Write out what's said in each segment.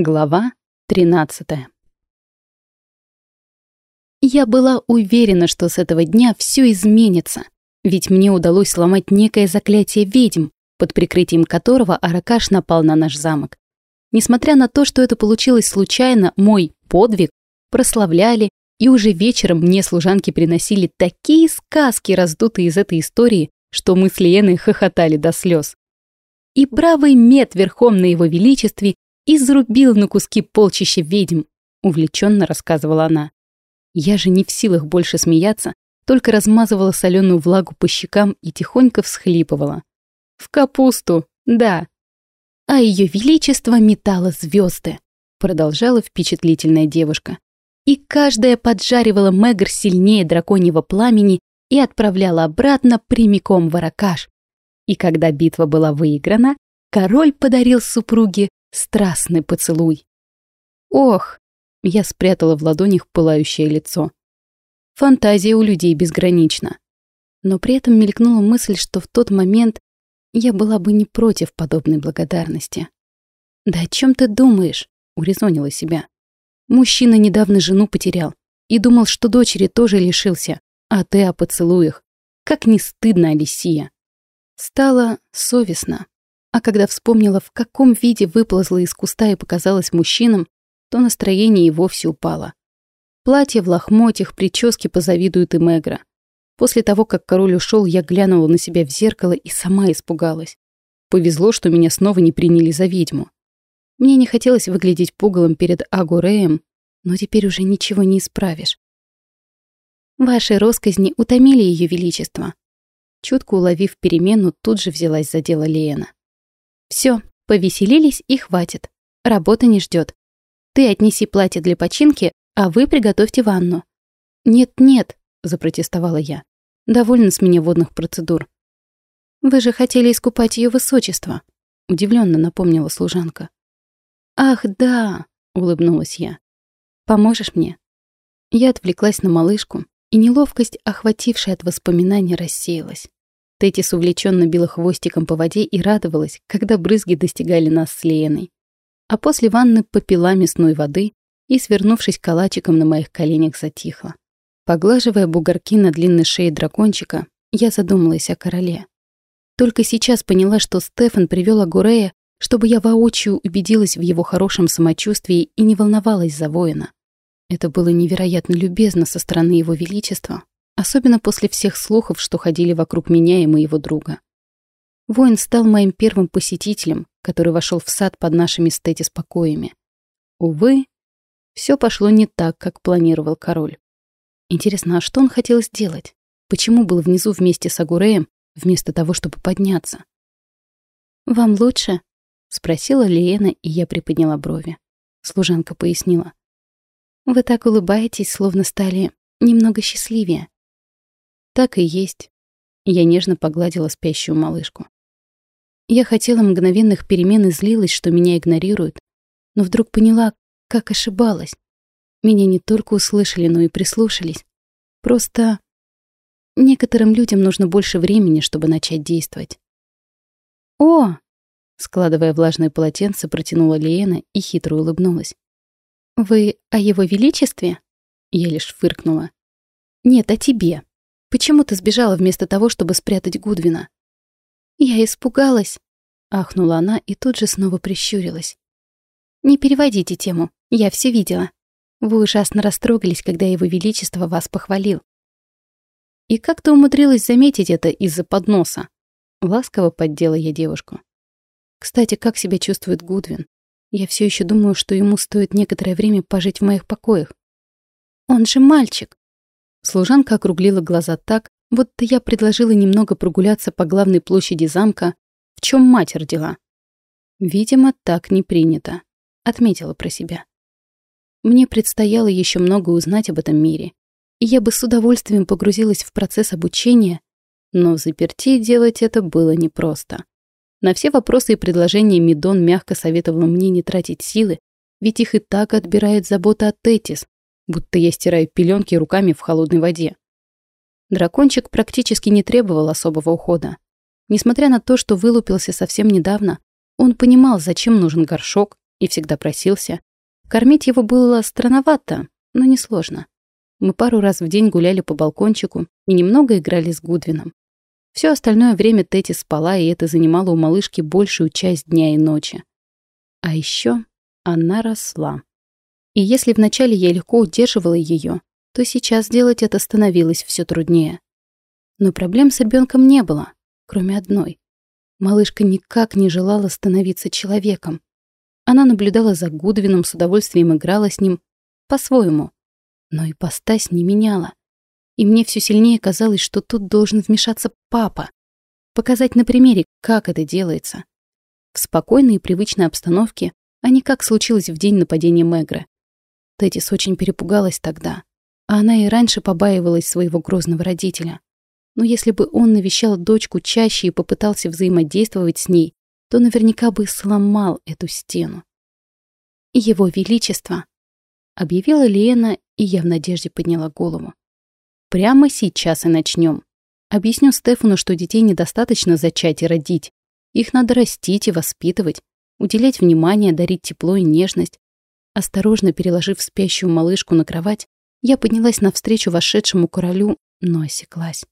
Глава 13 Я была уверена, что с этого дня все изменится, ведь мне удалось сломать некое заклятие ведьм, под прикрытием которого Аракаш напал на наш замок. Несмотря на то, что это получилось случайно, мой подвиг прославляли, и уже вечером мне служанки приносили такие сказки, раздутые из этой истории, что мы с Лиеной хохотали до слез. И бравый мед верхом на его величестве изрубил на куски полчища ведьм», — увлеченно рассказывала она. Я же не в силах больше смеяться, только размазывала соленую влагу по щекам и тихонько всхлипывала. «В капусту, да». «А ее величество метало звезды», — продолжала впечатлительная девушка. И каждая поджаривала Мэгр сильнее драконьего пламени и отправляла обратно прямиком в Аракаш. И когда битва была выиграна, король подарил супруге страстный поцелуй. Ох, я спрятала в ладонях пылающее лицо. Фантазия у людей безгранична. Но при этом мелькнула мысль, что в тот момент я была бы не против подобной благодарности. «Да о чем ты думаешь?» — урезонила себя. Мужчина недавно жену потерял и думал, что дочери тоже лишился, а ты о поцелуях. Как не стыдно, Алисия. Стало совестно. А когда вспомнила, в каком виде выползла из куста и показалась мужчинам, то настроение и вовсе упало. Платье в лохмотьях, прически позавидуют и Мегра. После того, как король ушел, я глянула на себя в зеркало и сама испугалась. Повезло, что меня снова не приняли за ведьму. Мне не хотелось выглядеть пугалом перед Агуреем, но теперь уже ничего не исправишь. Ваши росказни утомили ее величество. Чутко уловив перемену, тут же взялась за дело Леена. Все, повеселились и хватит. Работа не ждет. Ты отнеси платье для починки, а вы приготовьте ванну. Нет-нет, запротестовала я. Довольно с меня водных процедур. Вы же хотели искупать ее высочество, удивленно напомнила служанка. Ах, да, улыбнулась я. Поможешь мне? Я отвлеклась на малышку, и неловкость, охватившая от воспоминаний, рассеялась. Тетис увлеченно била хвостиком по воде и радовалась, когда брызги достигали нас с Леной. А после ванны попила мясной воды и, свернувшись калачиком на моих коленях, затихла. Поглаживая бугорки на длинной шее дракончика, я задумалась о короле. Только сейчас поняла, что Стефан привел Агурея, чтобы я воочию убедилась в его хорошем самочувствии и не волновалась за воина. Это было невероятно любезно со стороны его величества, Особенно после всех слухов, что ходили вокруг меня и моего друга. Воин стал моим первым посетителем, который вошел в сад под нашими стетис покоями. Увы, все пошло не так, как планировал король. Интересно, а что он хотел сделать? Почему был внизу вместе с Агуреем, вместо того, чтобы подняться? «Вам лучше?» — спросила Лиена, и я приподняла брови. Служанка пояснила. «Вы так улыбаетесь, словно стали немного счастливее. Так и есть. Я нежно погладила спящую малышку. Я хотела мгновенных перемен и злилась, что меня игнорируют, но вдруг поняла, как ошибалась. Меня не только услышали, но и прислушались. Просто некоторым людям нужно больше времени, чтобы начать действовать. «О!» — складывая влажное полотенце, протянула Лиена и хитро улыбнулась. «Вы о его величестве?» Я лишь фыркнула. «Нет, о тебе», Почему ты сбежала вместо того, чтобы спрятать Гудвина?» «Я испугалась», — ахнула она и тут же снова прищурилась. «Не переводите тему, я все видела. Вы ужасно растрогались, когда его величество вас похвалил». «И как ты умудрилась заметить это из-за подноса?» Ласково поддела я девушку. «Кстати, как себя чувствует Гудвин? Я все еще думаю, что ему стоит некоторое время пожить в моих покоях. Он же мальчик. Служанка округлила глаза так, будто я предложила немного прогуляться по главной площади замка, в чем мать родила. Видимо, так не принято, отметила про себя. Мне предстояло еще много узнать об этом мире, и я бы с удовольствием погрузилась в процесс обучения, но в заперти делать это было непросто. На все вопросы и предложения Мидон мягко советовала мне не тратить силы, ведь их и так отбирает забота от Тетис, будто я стираю пеленки руками в холодной воде. Дракончик практически не требовал особого ухода. Несмотря на то, что вылупился совсем недавно, он понимал, зачем нужен горшок, и всегда просился. Кормить его было странновато, но несложно. Мы пару раз в день гуляли по балкончику и немного играли с Гудвином. Все остальное время Тети спала, и это занимало у малышки большую часть дня и ночи. А еще она росла. И если вначале я легко удерживала ее, то сейчас делать это становилось все труднее. Но проблем с ребенком не было, кроме одной. Малышка никак не желала становиться человеком. Она наблюдала за Гудвином, с удовольствием играла с ним, по-своему. Но и постась не меняла. И мне все сильнее казалось, что тут должен вмешаться папа. Показать на примере, как это делается. В спокойной и привычной обстановке, а не как случилось в день нападения Мегры. Тетис очень перепугалась тогда, а она и раньше побаивалась своего грозного родителя. Но если бы он навещал дочку чаще и попытался взаимодействовать с ней, то наверняка бы сломал эту стену. «Его Величество», — объявила Лена, и я в надежде подняла голову. «Прямо сейчас и начнем. Объясню Стефану, что детей недостаточно зачать и родить. Их надо растить и воспитывать, уделять внимание, дарить тепло и нежность, Осторожно переложив спящую малышку на кровать, я поднялась навстречу вошедшему королю, но осеклась.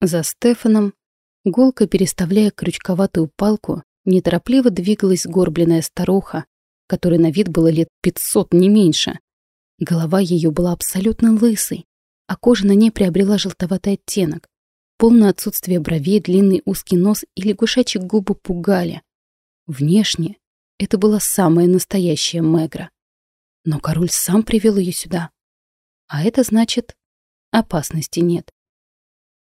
За Стефаном, голко переставляя крючковатую палку, неторопливо двигалась горбленная старуха, которой на вид было лет пятьсот, не меньше. Голова ее была абсолютно лысой, а кожа на ней приобрела желтоватый оттенок. Полное отсутствие бровей, длинный узкий нос и лягушачьи губы пугали. Внешне это была самая настоящая Мегра. Но король сам привел ее сюда. А это значит, опасности нет.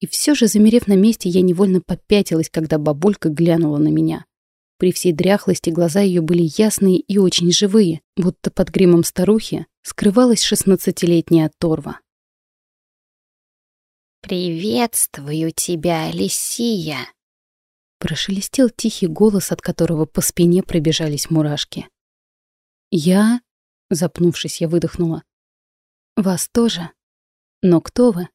И все же, замерев на месте, я невольно попятилась, когда бабулька глянула на меня. При всей дряхлости глаза ее были ясные и очень живые, будто под гримом старухи скрывалась шестнадцатилетняя торва. «Приветствую тебя, Алисия!» Прошелестел тихий голос, от которого по спине пробежались мурашки. «Я...» Запнувшись, я выдохнула. «Вас тоже? Но кто вы?»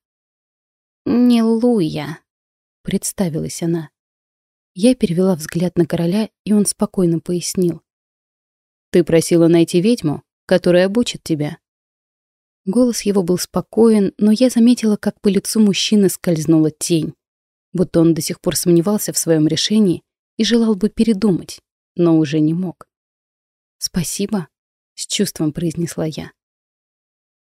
«Не Луя», — представилась она. Я перевела взгляд на короля, и он спокойно пояснил. «Ты просила найти ведьму, которая обучит тебя». Голос его был спокоен, но я заметила, как по лицу мужчины скользнула тень, будто он до сих пор сомневался в своем решении и желал бы передумать, но уже не мог. «Спасибо», с чувством произнесла я.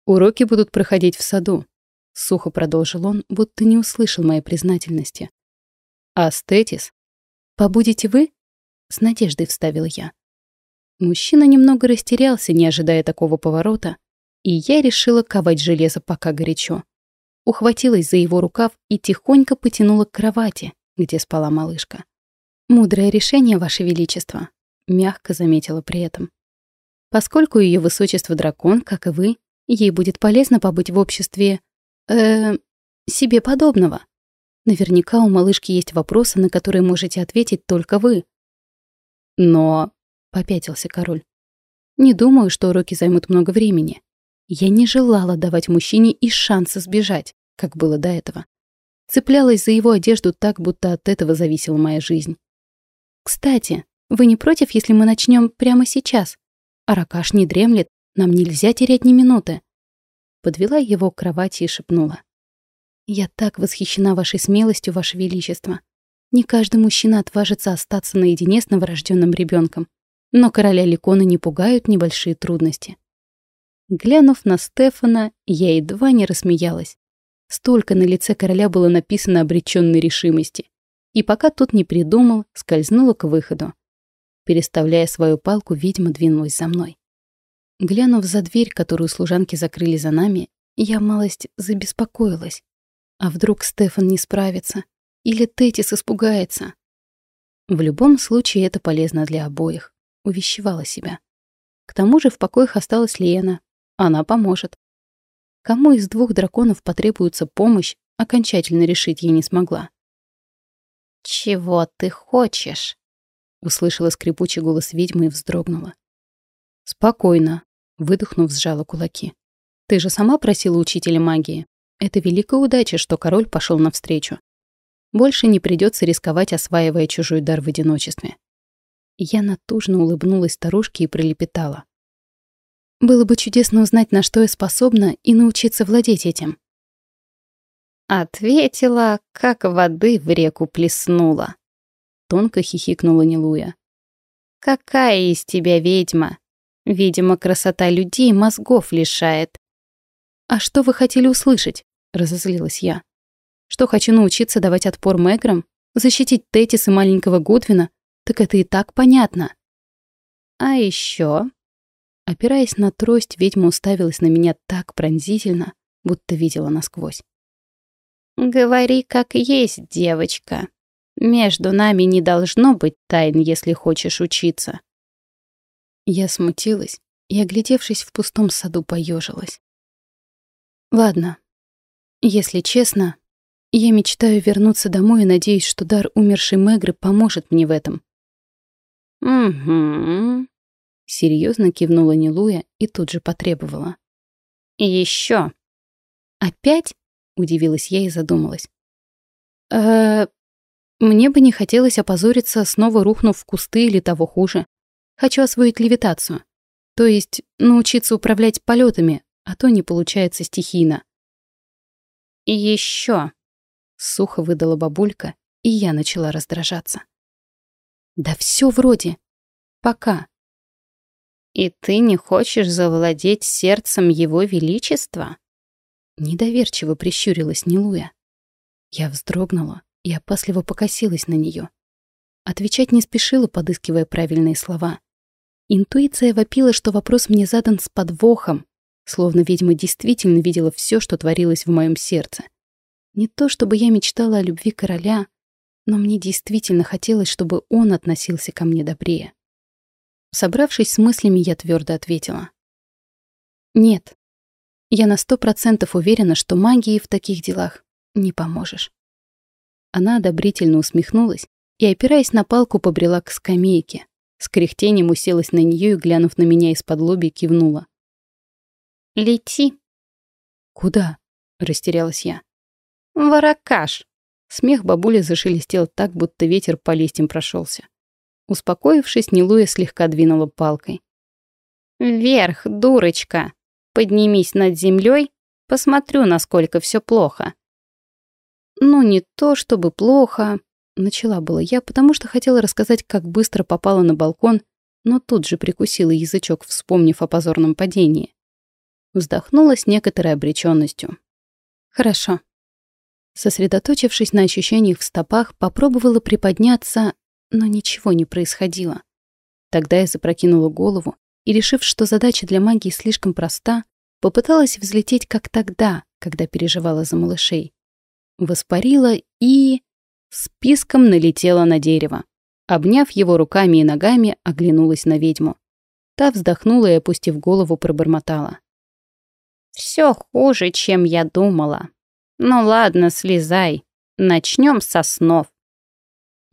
Уроки будут проходить в саду, сухо продолжил он, будто не услышал моей признательности. Астетис? Побудете вы? С надеждой вставил я. Мужчина немного растерялся, не ожидая такого поворота, и я решила ковать железо пока горячо. Ухватилась за его рукав и тихонько потянула к кровати, где спала малышка. «Мудрое решение, Ваше Величество», — мягко заметила при этом. Поскольку ее высочество дракон, как и вы, ей будет полезно побыть в обществе... э себе подобного. Наверняка у малышки есть вопросы, на которые можете ответить только вы. Но... — попятился король. Не думаю, что уроки займут много времени. Я не желала давать мужчине и шанса сбежать, как было до этого. Цеплялась за его одежду так, будто от этого зависела моя жизнь. «Кстати, вы не против, если мы начнем прямо сейчас?» Аракаш не дремлет, нам нельзя терять ни минуты. Подвела его к кровати и шепнула. Я так восхищена вашей смелостью, ваше величество. Не каждый мужчина отважится остаться наедине с новорожденным ребенком, но короля Ликона не пугают небольшие трудности. Глянув на Стефана, я едва не рассмеялась. Столько на лице короля было написано обреченной решимости. И пока тот не придумал, скользнула к выходу. Переставляя свою палку, ведьма двинулась за мной. Глянув за дверь, которую служанки закрыли за нами, я малость забеспокоилась. А вдруг Стефан не справится? Или Тетис испугается? В любом случае это полезно для обоих, увещевала себя. К тому же в покоях осталась Лена. Она поможет. Кому из двух драконов потребуется помощь, окончательно решить я не смогла. «Чего ты хочешь?» Услышала скрипучий голос ведьмы и вздрогнула. «Спокойно», — выдохнув, сжала кулаки. «Ты же сама просила учителя магии. Это великая удача, что король пошел навстречу. Больше не придется рисковать, осваивая чужой дар в одиночестве». Я натужно улыбнулась старушке и пролепетала. Было бы чудесно узнать, на что я способна, и научиться владеть этим. Ответила, как воды в реку плеснула. Тонко хихикнула Нилуя. Какая из тебя ведьма? Видимо, красота людей мозгов лишает. А что вы хотели услышать? Разозлилась я. Что хочу научиться давать отпор Меграм? Защитить Тетис и маленького Гудвина? Так это и так понятно. А еще Опираясь на трость, ведьма уставилась на меня так пронзительно, будто видела насквозь. «Говори, как есть, девочка. Между нами не должно быть тайн, если хочешь учиться». Я смутилась и, оглядевшись в пустом саду, поежилась. «Ладно. Если честно, я мечтаю вернуться домой и надеюсь, что дар умершей Мегры поможет мне в этом». «Угу», Серьезно кивнула Нилуя и тут же потребовала. «И еще. «Опять?» — удивилась я и задумалась. э Мне бы не хотелось опозориться, снова рухнув в кусты или того хуже. Хочу освоить левитацию. То есть научиться управлять полетами, а то не получается стихийно». «И еще. сухо выдала бабулька, и я начала раздражаться. «Да все вроде. Пока. «И ты не хочешь завладеть сердцем его величества?» Недоверчиво прищурилась Нилуя. Я вздрогнула и опасливо покосилась на нее. Отвечать не спешила, подыскивая правильные слова. Интуиция вопила, что вопрос мне задан с подвохом, словно ведьма действительно видела все, что творилось в моем сердце. Не то чтобы я мечтала о любви короля, но мне действительно хотелось, чтобы он относился ко мне добрее. Собравшись с мыслями, я твердо ответила. «Нет. Я на сто процентов уверена, что магии в таких делах не поможешь». Она одобрительно усмехнулась и, опираясь на палку, побрела к скамейке. С кряхтением уселась на нее и, глянув на меня из-под лоби, кивнула. «Лети». «Куда?» — растерялась я. «Ворокаш». Смех бабули зашелестел так, будто ветер по листьям прошелся. Успокоившись, Нилуя слегка двинула палкой. «Вверх, дурочка! Поднимись над землей, посмотрю, насколько все плохо». «Ну, не то чтобы плохо», — начала была я, потому что хотела рассказать, как быстро попала на балкон, но тут же прикусила язычок, вспомнив о позорном падении. Вздохнула с некоторой обреченностью. «Хорошо». Сосредоточившись на ощущениях в стопах, попробовала приподняться, но ничего не происходило. Тогда я запрокинула голову и, решив, что задача для магии слишком проста, попыталась взлететь как тогда, когда переживала за малышей. Воспарила и... списком налетела на дерево. Обняв его руками и ногами, оглянулась на ведьму. Та вздохнула и, опустив голову, пробормотала. «Все хуже, чем я думала. Ну ладно, слезай. Начнем со снов».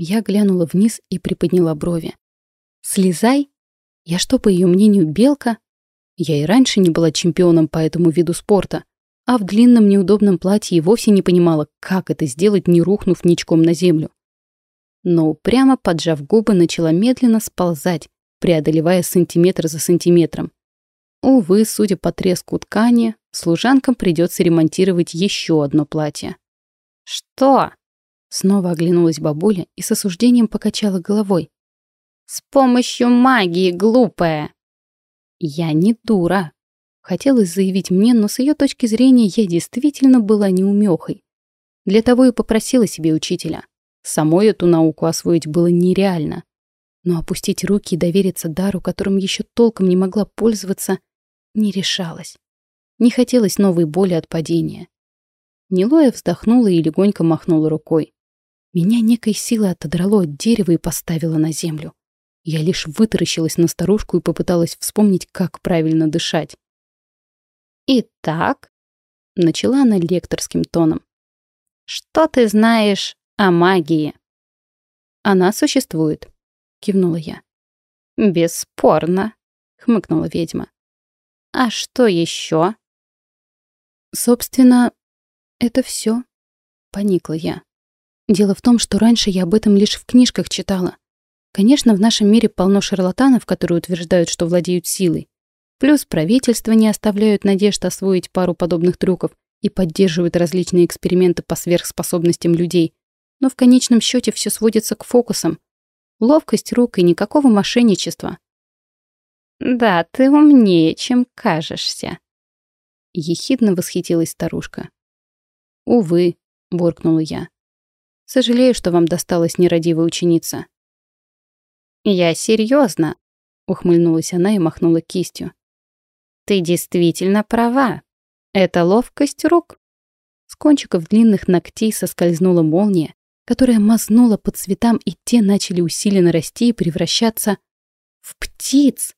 Я глянула вниз и приподняла брови. «Слезай? Я что, по ее мнению, белка? Я и раньше не была чемпионом по этому виду спорта, а в длинном неудобном платье и вовсе не понимала, как это сделать, не рухнув ничком на землю. Но прямо поджав губы, начала медленно сползать, преодолевая сантиметр за сантиметром. Увы, судя по треску ткани, служанкам придется ремонтировать еще одно платье. «Что?» Снова оглянулась бабуля и с осуждением покачала головой. «С помощью магии, глупая!» «Я не дура!» Хотелось заявить мне, но с ее точки зрения я действительно была неумехой. Для того и попросила себе учителя. Самой эту науку освоить было нереально. Но опустить руки и довериться дару, которым еще толком не могла пользоваться, не решалась. Не хотелось новой боли от падения. Нилоя вздохнула и легонько махнула рукой. Меня некой силой отодрало от дерева и поставило на землю. Я лишь вытаращилась на старушку и попыталась вспомнить, как правильно дышать. «Итак», — начала она лекторским тоном, «что ты знаешь о магии?» «Она существует», — кивнула я. «Бесспорно», — хмыкнула ведьма. «А что еще?» «Собственно, это все», — поникла я. Дело в том, что раньше я об этом лишь в книжках читала. Конечно, в нашем мире полно шарлатанов, которые утверждают, что владеют силой. Плюс правительства не оставляют надежд освоить пару подобных трюков и поддерживают различные эксперименты по сверхспособностям людей. Но в конечном счете все сводится к фокусам. Ловкость рук и никакого мошенничества. «Да, ты умнее, чем кажешься», — ехидно восхитилась старушка. «Увы», — буркнула я. «Сожалею, что вам досталась нерадивая ученица». «Я серьезно, ухмыльнулась она и махнула кистью. «Ты действительно права. Это ловкость рук». С кончиков длинных ногтей соскользнула молния, которая мазнула по цветам, и те начали усиленно расти и превращаться в птиц.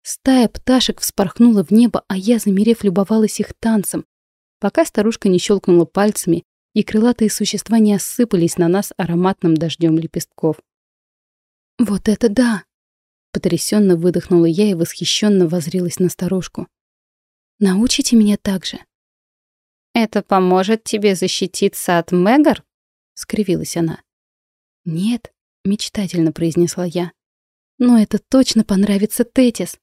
Стая пташек вспорхнула в небо, а я, замерев, любовалась их танцем, пока старушка не щелкнула пальцами, и крылатые существа не осыпались на нас ароматным дождем лепестков. «Вот это да!» Потрясенно выдохнула я и восхищенно возрилась на старушку. «Научите меня так же». «Это поможет тебе защититься от Мегар?» — скривилась она. «Нет», — мечтательно произнесла я. «Но это точно понравится Тетис».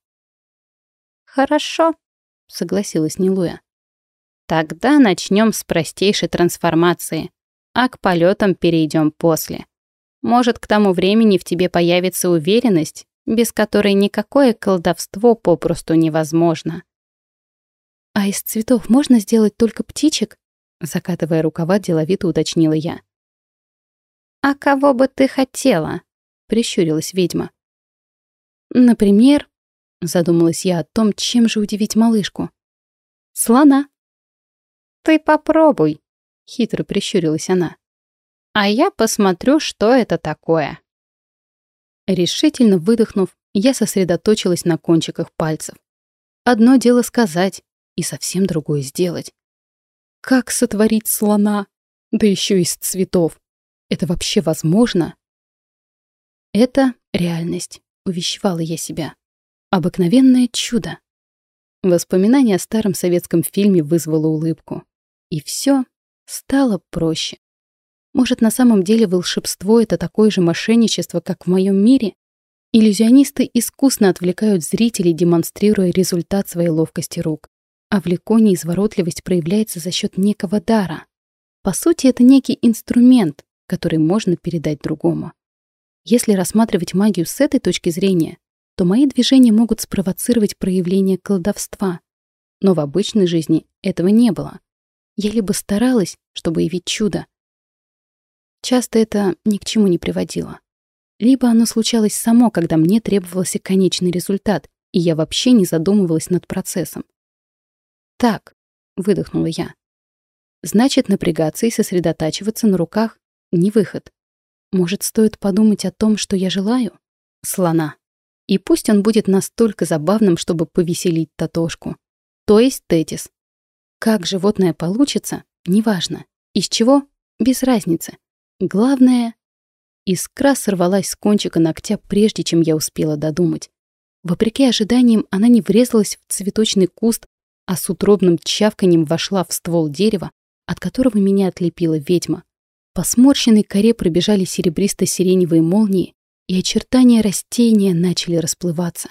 «Хорошо», — согласилась Нилуя. «Тогда начнем с простейшей трансформации, а к полетам перейдем после. Может, к тому времени в тебе появится уверенность, без которой никакое колдовство попросту невозможно. «А из цветов можно сделать только птичек?» Закатывая рукава, деловито уточнила я. «А кого бы ты хотела?» — прищурилась ведьма. «Например...» — задумалась я о том, чем же удивить малышку. «Слона». «Ты попробуй», — хитро прищурилась она а я посмотрю, что это такое». Решительно выдохнув, я сосредоточилась на кончиках пальцев. Одно дело сказать, и совсем другое сделать. Как сотворить слона? Да еще из цветов. Это вообще возможно? Это реальность, увещевала я себя. Обыкновенное чудо. Воспоминание о старом советском фильме вызвало улыбку. И все стало проще. Может, на самом деле волшебство — это такое же мошенничество, как в моем мире? Иллюзионисты искусно отвлекают зрителей, демонстрируя результат своей ловкости рук. А в леконе изворотливость проявляется за счет некого дара. По сути, это некий инструмент, который можно передать другому. Если рассматривать магию с этой точки зрения, то мои движения могут спровоцировать проявление колдовства. Но в обычной жизни этого не было. Я либо старалась, чтобы явить чудо, Часто это ни к чему не приводило. Либо оно случалось само, когда мне требовался конечный результат, и я вообще не задумывалась над процессом. «Так», — выдохнула я. «Значит, напрягаться и сосредотачиваться на руках — не выход. Может, стоит подумать о том, что я желаю? Слона. И пусть он будет настолько забавным, чтобы повеселить Татошку. То есть Тетис. Как животное получится, неважно. Из чего? Без разницы. Главное, искра сорвалась с кончика ногтя, прежде чем я успела додумать. Вопреки ожиданиям, она не врезалась в цветочный куст, а с утробным чавканем вошла в ствол дерева, от которого меня отлепила ведьма. По сморщенной коре пробежали серебристо-сиреневые молнии, и очертания растения начали расплываться.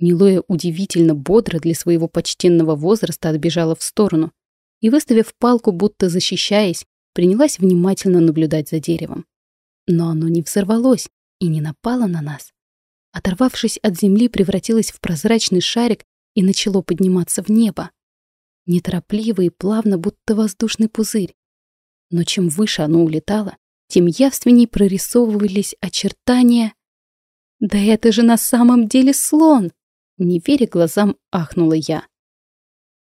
Нилоя удивительно бодро для своего почтенного возраста отбежала в сторону и, выставив палку, будто защищаясь, принялась внимательно наблюдать за деревом. Но оно не взорвалось и не напало на нас. Оторвавшись от земли, превратилось в прозрачный шарик и начало подниматься в небо. Неторопливо и плавно, будто воздушный пузырь. Но чем выше оно улетало, тем явственней прорисовывались очертания. «Да это же на самом деле слон!» Не веря глазам, ахнула я.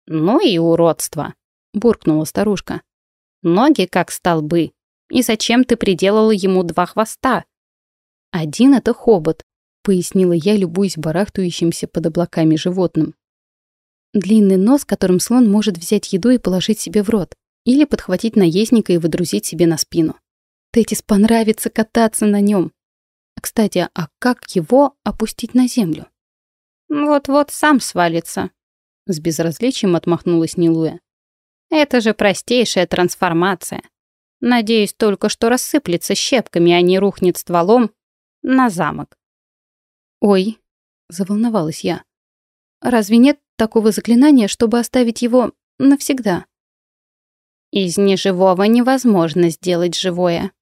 «Ну и уродство!» — буркнула старушка. Ноги как столбы. И зачем ты приделала ему два хвоста? Один — это хобот, пояснила я, любуясь барахтающимся под облаками животным. Длинный нос, которым слон может взять еду и положить себе в рот, или подхватить наездника и выдрузить себе на спину. Тетис понравится кататься на нем. Кстати, а как его опустить на землю? Вот-вот сам свалится. С безразличием отмахнулась Нилуя. Это же простейшая трансформация. Надеюсь только, что рассыплется щепками, а не рухнет стволом. на замок. Ой, заволновалась я. Разве нет такого заклинания, чтобы оставить его навсегда? Из неживого невозможно сделать живое,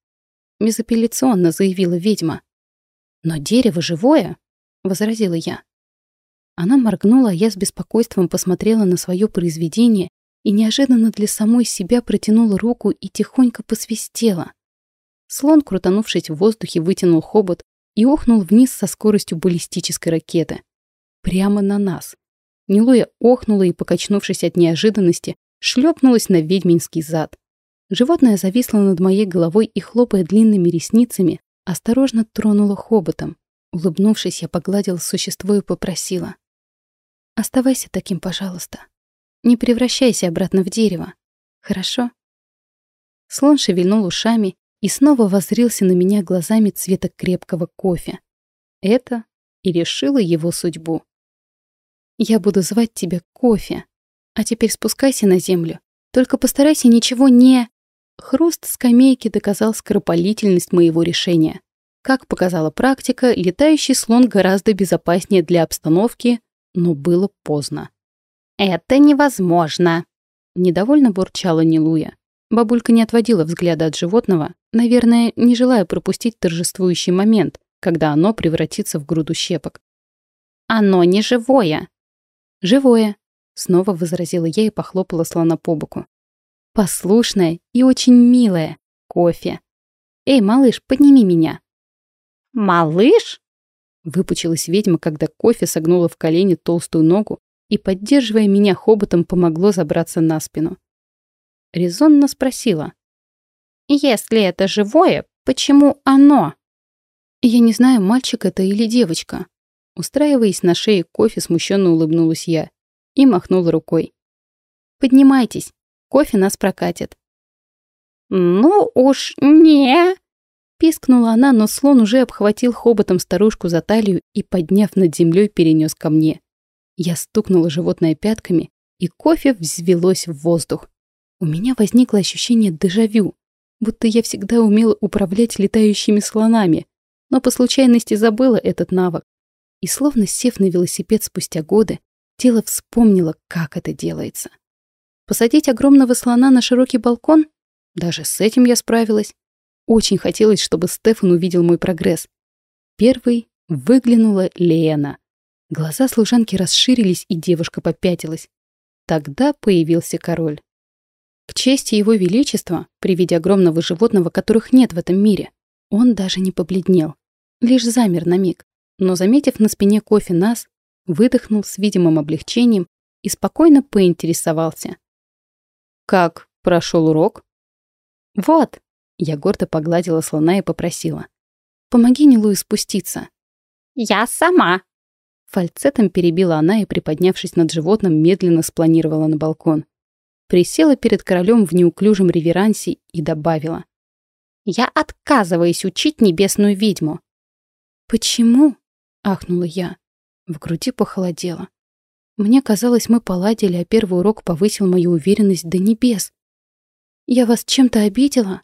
безапелляционно заявила ведьма. Но дерево живое, возразила я. Она моргнула, а я с беспокойством посмотрела на свое произведение и неожиданно для самой себя протянула руку и тихонько посвистела. Слон, крутанувшись в воздухе, вытянул хобот и охнул вниз со скоростью баллистической ракеты. Прямо на нас. Нилуя охнула и, покачнувшись от неожиданности, шлепнулась на ведьминский зад. Животное зависло над моей головой и, хлопая длинными ресницами, осторожно тронуло хоботом. Улыбнувшись, я погладила существо и попросила. «Оставайся таким, пожалуйста. Не превращайся обратно в дерево. Хорошо?» Слон шевельнул ушами и снова воззрился на меня глазами цвета крепкого кофе. Это и решило его судьбу. «Я буду звать тебя кофе. А теперь спускайся на землю. Только постарайся ничего не...» Хруст скамейки доказал скоропалительность моего решения. Как показала практика, летающий слон гораздо безопаснее для обстановки, но было поздно. «Это невозможно!» Недовольно бурчала Нилуя. Бабулька не отводила взгляда от животного, наверное, не желая пропустить торжествующий момент, когда оно превратится в груду щепок. «Оно не живое!» «Живое!» — снова возразила я и похлопала слона по боку. «Послушное и очень милое. Кофе. Эй, малыш, подними меня!» «Малыш?» Выпучилась ведьма, когда кофе согнула в колени толстую ногу и, поддерживая меня хоботом, помогло забраться на спину. Резонно спросила. «Если это живое, почему оно?» «Я не знаю, мальчик это или девочка». Устраиваясь на шее кофе, смущенно улыбнулась я и махнула рукой. «Поднимайтесь, кофе нас прокатит». «Ну уж не...» Пискнула она, но слон уже обхватил хоботом старушку за талию и, подняв над землей, перенес ко мне. Я стукнула животное пятками, и кофе взвелось в воздух. У меня возникло ощущение дежавю, будто я всегда умела управлять летающими слонами, но по случайности забыла этот навык. И словно сев на велосипед спустя годы, тело вспомнило, как это делается. Посадить огромного слона на широкий балкон? Даже с этим я справилась. Очень хотелось, чтобы Стефан увидел мой прогресс. Первый выглянула Лена. Глаза служанки расширились, и девушка попятилась. Тогда появился король. К чести его величества, при виде огромного животного, которых нет в этом мире, он даже не побледнел. Лишь замер на миг, но, заметив на спине кофе нас, выдохнул с видимым облегчением и спокойно поинтересовался. «Как прошел урок?» «Вот», я гордо погладила слона и попросила. «Помоги Нилуи спуститься». «Я сама!» Фальцетом перебила она и, приподнявшись над животным, медленно спланировала на балкон. Присела перед королем в неуклюжем реверансе и добавила. «Я отказываюсь учить небесную ведьму». «Почему?» — ахнула я. В груди похолодело. Мне казалось, мы поладили, а первый урок повысил мою уверенность до небес. «Я вас чем-то обидела?»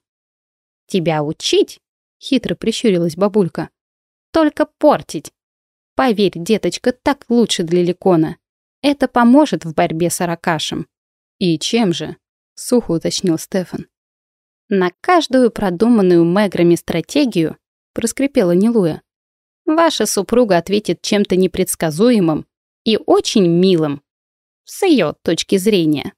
Тебя учить?» — хитро прищурилась бабулька. «Только портить. Поверь, деточка, так лучше для Ликона. Это поможет в борьбе с Аракашем». «И чем же?» — сухо уточнил Стефан. «На каждую продуманную меграми стратегию», — проскрипела Нилуя, «ваша супруга ответит чем-то непредсказуемым и очень милым, с ее точки зрения».